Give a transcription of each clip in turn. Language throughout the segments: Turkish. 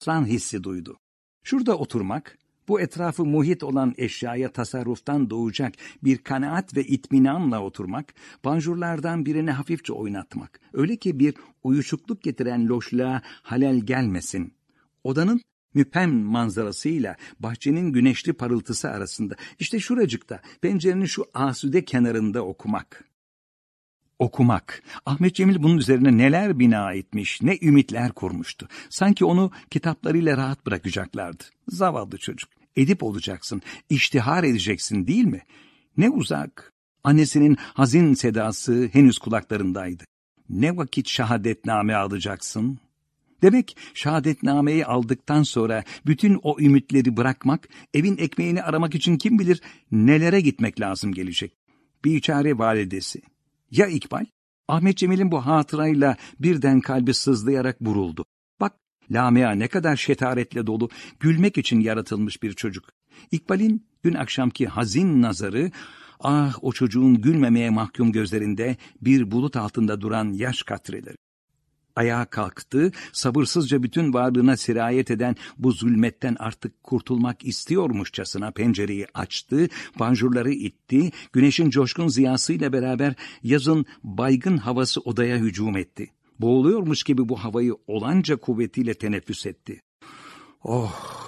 katran hissi duydu. Şurada oturmak, bu etrafı muhit olan eşyaya tasarruftan doğacak bir kanaat ve itminanla oturmak, panjurlardan birini hafifçe oynatmak, öyle ki bir uyuşukluk getiren loşluğa halel gelmesin. Odanın müpem manzarasıyla bahçenin güneşli parıltısı arasında, işte şuracıkta, pencerenin şu asude kenarında okumak. Okumak. Ahmet Cemil bunun üzerine neler bina etmiş, ne ümitler kurmuştu. Sanki onu kitaplarıyla rahat bırakacaklardı. Zavallı çocuk. Edip olacaksın, iştihar edeceksin değil mi? Ne uzak. Annesinin hazin sedası henüz kulaklarındaydı. Ne vakit şehadetname alacaksın? Demek şehadetnameyi aldıktan sonra bütün o ümitleri bırakmak, evin ekmeğini aramak için kim bilir nelere gitmek lazım gelecek. Bir çare validesi. Ya İkbal? Ahmet Cemil'in bu hatırayla birden kalbi sızlayarak buruldu. Bak Lamia ne kadar şetaretle dolu, gülmek için yaratılmış bir çocuk. İkbal'in dün akşamki hazin nazarı, ah o çocuğun gülmemeye mahkum gözlerinde bir bulut altında duran yaş katreleri. Ayağa kalktı, sabırsızca bütün varlığına sirayet eden bu zulmetten artık kurtulmak istiyormuşçasına pencereyi açtı, panjurları itti, güneşin coşkun ziyasıyla beraber yazın baygın havası odaya hücum etti. Boğuluyormuş gibi bu havayı olanca kuvvetiyle teneffüs etti. Oh!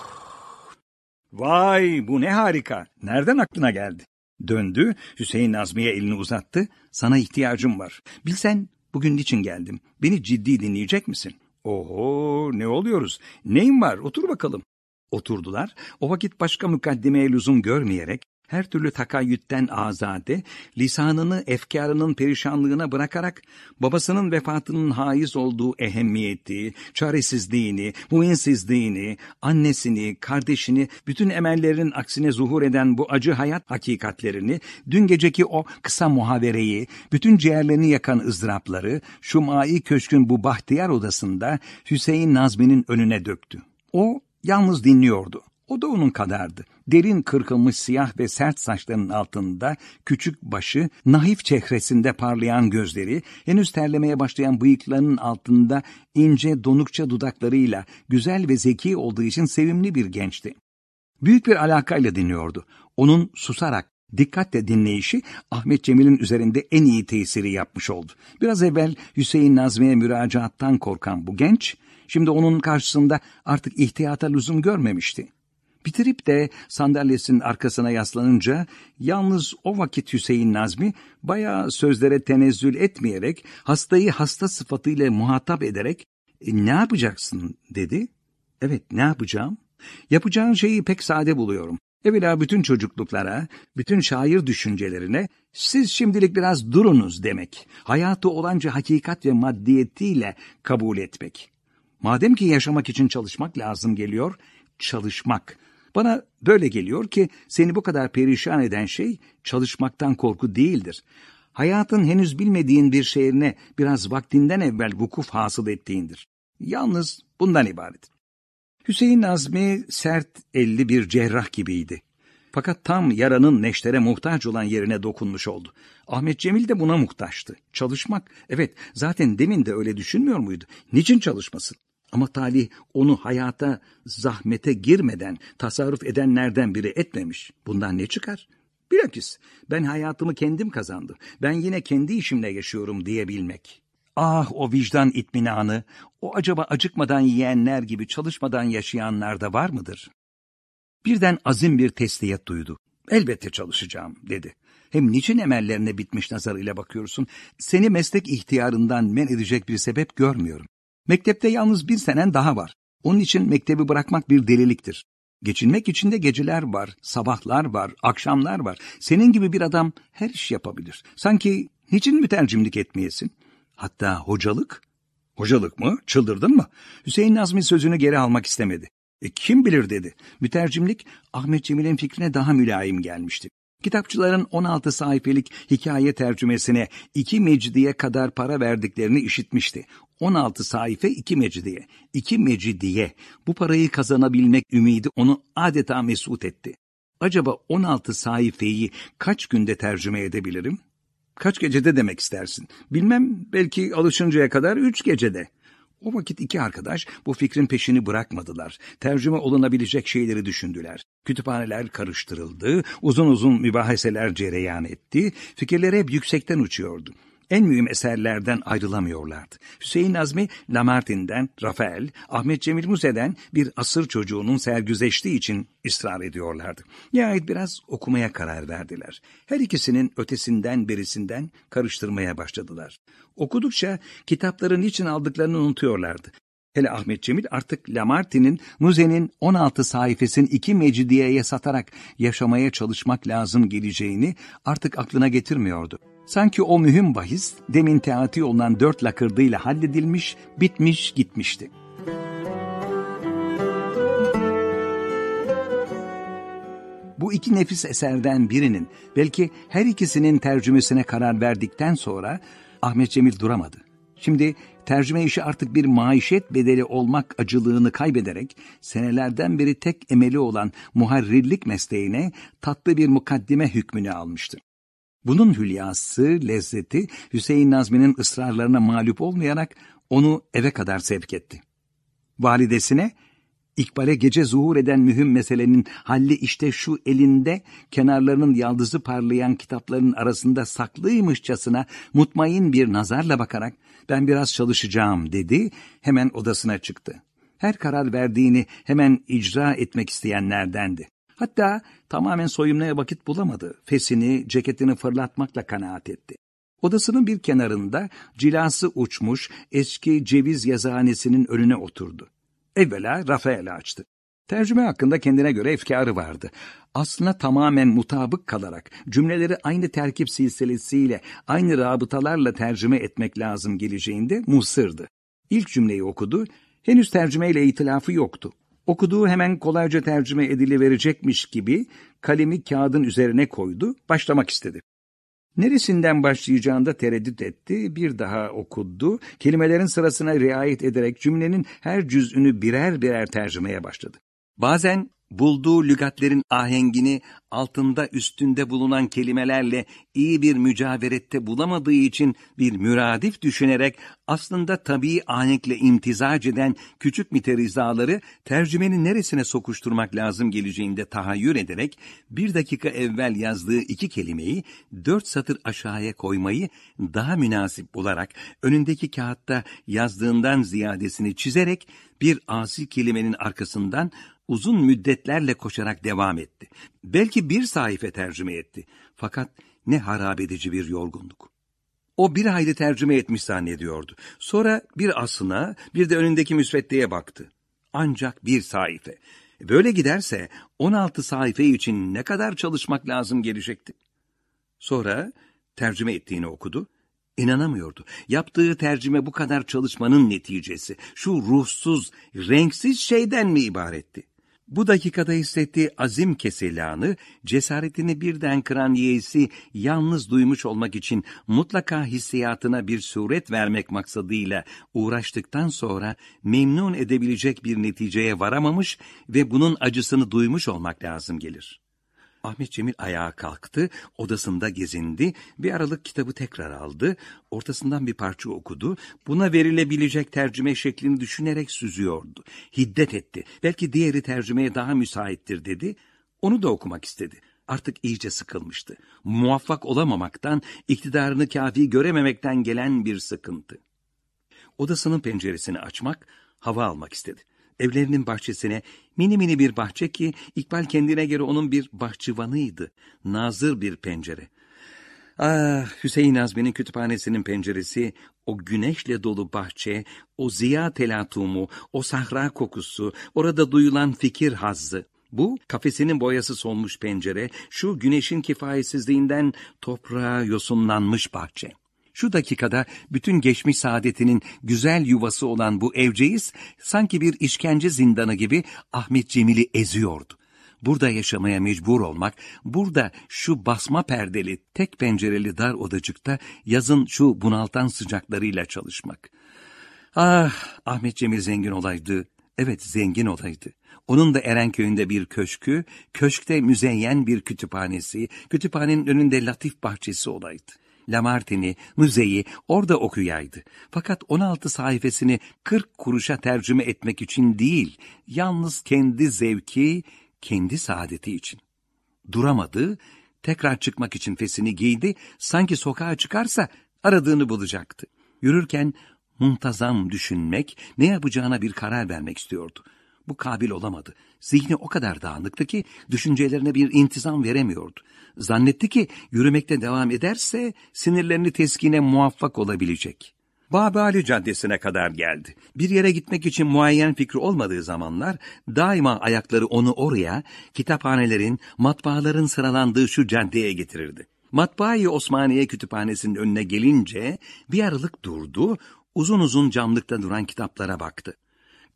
Vay bu ne harika! Nereden aklına geldi? Döndü, Hüseyin Nazmi'ye elini uzattı. Sana ihtiyacım var. Bilsen Bugün niçin geldim? Beni ciddi dinleyecek misin? Oho ne oluyoruz? Neyin var? Otur bakalım. Oturdular. O vakit başka mukaddimeye lüzum görmeyerek her türlü takayyütten azade, lisanını efkarının perişanlığına bırakarak babasının vefatının haiz olduğu ehemmiyeti, çaresizliğini, muinsizliğini, annesini, kardeşini, bütün emellerinin aksine zuhur eden bu acı hayat hakikatlerini, dün geceki o kısa muhavereyi, bütün ciğerlerini yakan ızdırapları, şu mai köşkün bu bahtiyar odasında Hüseyin Nazmi'nin önüne döktü. O yalnız dinliyordu. O da onun kadardı. Derin kırkılmış siyah ve sert saçlarının altında küçük başı, naif çehresinde parlayan gözleri, henüz terlemeye başlayan bıyıklarının altında ince donukça dudaklarıyla güzel ve zeki olduğu için sevimli bir gençti. Büyük bir alakayla dinliyordu. Onun susarak dikkatle dinleyişi Ahmet Cemil'in üzerinde en iyi tesiri yapmış oldu. Biraz evvel Hüseyin Nazmi'ye müracaattan korkan bu genç, şimdi onun karşısında artık ihtiyata lüzum görmemişti. Bitirip de sandalyesinin arkasına yaslanınca yalnız o vakit Hüseyin Nazmi bayağı sözlere tenezzül etmeyerek hastayı hasta sıfatıyla muhatap ederek e, ne yapacaksın dedi. Evet ne yapacağım? Yapacağın şeyi pek sade buluyorum. Evvela bütün çocukluklara, bütün şair düşüncelerine siz şimdilik biraz durunuz demek. Hayatı olanca hakikat ve maddiyetiyle kabul etmek. Madem ki yaşamak için çalışmak lazım geliyor, çalışmak. Bana böyle geliyor ki seni bu kadar perişan eden şey çalışmaktan korku değildir. Hayatın henüz bilmediğin bir şehrine biraz vaktinden evvel vukuf hasıl ettiğindir. Yalnız bundan ibaret. Hüseyin Nazmi sert elli bir cerrah gibiydi. Fakat tam yaranın neştere muhtaç olan yerine dokunmuş oldu. Ahmet Cemil de buna muhtaçtı. Çalışmak, evet zaten demin de öyle düşünmüyor muydu? Niçin çalışmasın? Ama talih onu hayata zahmete girmeden tasarruf edenlerden biri etmemiş. Bundan ne çıkar? Bilakis ben hayatımı kendim kazandım. Ben yine kendi işimle yaşıyorum diyebilmek. Ah o vicdan itminanı, o acaba acıkmadan yiyenler gibi çalışmadan yaşayanlar da var mıdır? Birden azim bir tesliyet duydu. Elbette çalışacağım dedi. Hem niçin emellerine bitmiş nazarıyla bakıyorsun? Seni meslek ihtiyarından men edecek bir sebep görmüyorum. Mektepte yalnız bir senen daha var. Onun için mektebi bırakmak bir deliliktir. Geçinmek için de geceler var, sabahlar var, akşamlar var. Senin gibi bir adam her iş yapabilir. Sanki niçin mütercimlik etmeyesin? Hatta hocalık? Hocalık mı? Çıldırdın mı? Hüseyin Nazmi sözünü geri almak istemedi. E, kim bilir dedi. Mütercimlik Ahmet Cemil'in fikrine daha mülayim gelmişti. Kitapçıların 16 sayfelik hikaye tercümesine iki mecidiye kadar para verdiklerini işitmişti. 16 sayfa iki mecidiye. İki mecidiye. Bu parayı kazanabilmek ümidi onu adeta mesut etti. Acaba 16 sayfayı kaç günde tercüme edebilirim? Kaç gecede demek istersin? Bilmem belki alışıncaya kadar üç gecede. O vakit iki arkadaş bu fikrin peşini bırakmadılar. Tercüme olunabilecek şeyleri düşündüler. Kütüphaneler karıştırıldı, uzun uzun mübahaseler cereyan etti, fikirler hep yüksekten uçuyordu en mühim eserlerden ayrılamıyorlardı. Hüseyin Nazmi, Lamartine'den, Rafael, Ahmet Cemil Muse'den bir asır çocuğunun sergüzeştiği için ısrar ediyorlardı. Nihayet biraz okumaya karar verdiler. Her ikisinin ötesinden berisinden karıştırmaya başladılar. Okudukça kitapların için aldıklarını unutuyorlardı. Hele Ahmet Cemil artık Lamartine'in Muze'nin 16 sayfasını iki mecidiyeye satarak yaşamaya çalışmak lazım geleceğini artık aklına getirmiyordu. Sanki o mühim bahis demin teati olunan dört lakırdıyla halledilmiş, bitmiş gitmişti. Bu iki nefis eserden birinin, belki her ikisinin tercümesine karar verdikten sonra Ahmet Cemil duramadı. Şimdi tercüme işi artık bir maişet bedeli olmak acılığını kaybederek senelerden beri tek emeli olan muharrirlik mesleğine tatlı bir mukaddime hükmünü almıştı. Bunun hülyası, lezzeti Hüseyin Nazmi'nin ısrarlarına mağlup olmayarak onu eve kadar sevk etti. Validesine, İkbal'e gece zuhur eden mühim meselenin halli işte şu elinde kenarlarının yaldızı parlayan kitapların arasında saklıymışçasına mutmain bir nazarla bakarak ben biraz çalışacağım dedi, hemen odasına çıktı. Her karar verdiğini hemen icra etmek isteyenlerdendi. Hatta tamamen soyunmaya vakit bulamadı. Fesini, ceketini fırlatmakla kanaat etti. Odasının bir kenarında cilası uçmuş eski ceviz yazıhanesinin önüne oturdu. Evvela Rafael'i açtı. Tercüme hakkında kendine göre efkarı vardı. Aslına tamamen mutabık kalarak cümleleri aynı terkip silsilesiyle, aynı rabıtalarla tercüme etmek lazım geleceğinde musırdı. İlk cümleyi okudu, henüz tercümeyle itilafı yoktu. Okuduğu hemen kolayca tercüme ediliverecekmiş gibi kalemi kağıdın üzerine koydu, başlamak istedi. Neresinden başlayacağında tereddüt etti, bir daha okudu, kelimelerin sırasına riayet ederek cümlenin her cüzünü birer birer tercümeye başladı. Bazen bulduğu lügatlerin ahengini altında üstünde bulunan kelimelerle iyi bir mücaverette bulamadığı için bir müradif düşünerek aslında tabii ahenkle imtizac eden küçük miterizaları tercümenin neresine sokuşturmak lazım geleceğinde tahayyür ederek bir dakika evvel yazdığı iki kelimeyi dört satır aşağıya koymayı daha münasip bularak önündeki kağıtta yazdığından ziyadesini çizerek bir asi kelimenin arkasından uzun müddetlerle koşarak devam etti. Belki bir sayfa tercüme etti. Fakat ne harap edici bir yorgunluk. O bir hayli tercüme etmiş zannediyordu. Sonra bir asına bir de önündeki müsveddeye baktı. Ancak bir sayfa. Böyle giderse 16 sayfa için ne kadar çalışmak lazım gelecekti. Sonra tercüme ettiğini okudu. İnanamıyordu. Yaptığı tercüme bu kadar çalışmanın neticesi, şu ruhsuz, renksiz şeyden mi ibaretti? Bu dakikada hissettiği azim keselanı, cesaretini birden kıran yeğesi yalnız duymuş olmak için mutlaka hissiyatına bir suret vermek maksadıyla uğraştıktan sonra memnun edebilecek bir neticeye varamamış ve bunun acısını duymuş olmak lazım gelir. Ahmet Cemil ayağa kalktı, odasında gezindi, bir aralık kitabı tekrar aldı, ortasından bir parça okudu, buna verilebilecek tercüme şeklini düşünerek süzüyordu. Hiddet etti, belki diğeri tercümeye daha müsaittir dedi, onu da okumak istedi. Artık iyice sıkılmıştı. Muvaffak olamamaktan, iktidarını kafi görememekten gelen bir sıkıntı. Odasının penceresini açmak, hava almak istedi evlerinin bahçesine mini mini bir bahçe ki İkbal kendine göre onun bir bahçıvanıydı. Nazır bir pencere. Ah Hüseyin Azmi'nin kütüphanesinin penceresi, o güneşle dolu bahçe, o ziya telatumu, o sahra kokusu, orada duyulan fikir hazzı. Bu kafesinin boyası solmuş pencere, şu güneşin kifayetsizliğinden toprağa yosunlanmış bahçe. Şu dakikada bütün geçmiş saadetinin güzel yuvası olan bu evceğiz sanki bir işkence zindanı gibi Ahmet Cemil'i eziyordu. Burada yaşamaya mecbur olmak, burada şu basma perdeli, tek pencereli dar odacıkta yazın şu bunaltan sıcaklarıyla çalışmak. Ah, Ahmet Cemil zengin olaydı. Evet, zengin olaydı. Onun da Erenköy'ünde bir köşkü, köşkte müzeyyen bir kütüphanesi, kütüphanenin önünde latif bahçesi olaydı. Lamartine'i, Müzeyi orada okuyaydı. Fakat 16 sayfasını 40 kuruşa tercüme etmek için değil, yalnız kendi zevki, kendi saadeti için. Duramadı, tekrar çıkmak için fesini giydi, sanki sokağa çıkarsa aradığını bulacaktı. Yürürken muntazam düşünmek, ne yapacağına bir karar vermek istiyordu. Bu kabil olamadı. Zihni o kadar dağınıktı ki düşüncelerine bir intizam veremiyordu. Zannetti ki yürümekte devam ederse sinirlerini teskine muvaffak olabilecek. Babali Caddesi'ne kadar geldi. Bir yere gitmek için muayyen fikri olmadığı zamanlar daima ayakları onu oraya, kitaphanelerin, matbaaların sıralandığı şu caddeye getirirdi. Matbaayı Osmaniye Kütüphanesi'nin önüne gelince bir aralık durdu, uzun uzun camlıkta duran kitaplara baktı.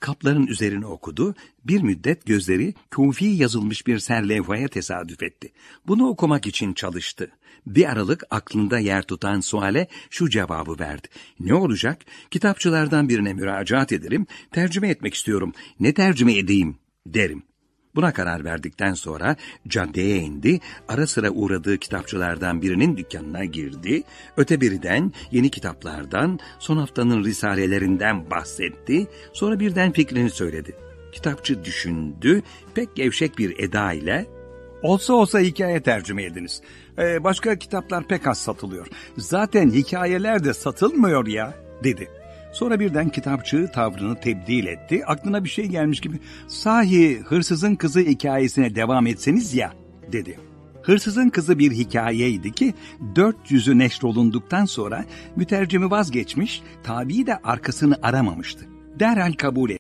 Kapların üzerine okudu, bir müddet gözleri kufi yazılmış bir serlevhaya tesadüf etti. Bunu okumak için çalıştı. Bir aralık aklında yer tutan suale şu cevabı verdi. Ne olacak? Kitapçılardan birine müracaat ederim, tercüme etmek istiyorum. Ne tercüme edeyim? derim. Buna karar verdikten sonra caddeye indi, ara sıra uğradığı kitapçılardan birinin dükkanına girdi, öte biriden yeni kitaplardan, son haftanın risalelerinden bahsetti, sonra birden fikrini söyledi. Kitapçı düşündü, pek gevşek bir eda ile Olsa olsa hikaye tercüme ediniz. Ee, başka kitaplar pek az satılıyor. Zaten hikayeler de satılmıyor ya, dedi. Sonra birden kitapçı tavrını tebdil etti. Aklına bir şey gelmiş gibi sahi hırsızın kızı hikayesine devam etseniz ya dedi. Hırsızın kızı bir hikayeydi ki 400'ü neşrolunduktan sonra mütercimi vazgeçmiş, tabi de arkasını aramamıştı. Derhal kabul etti.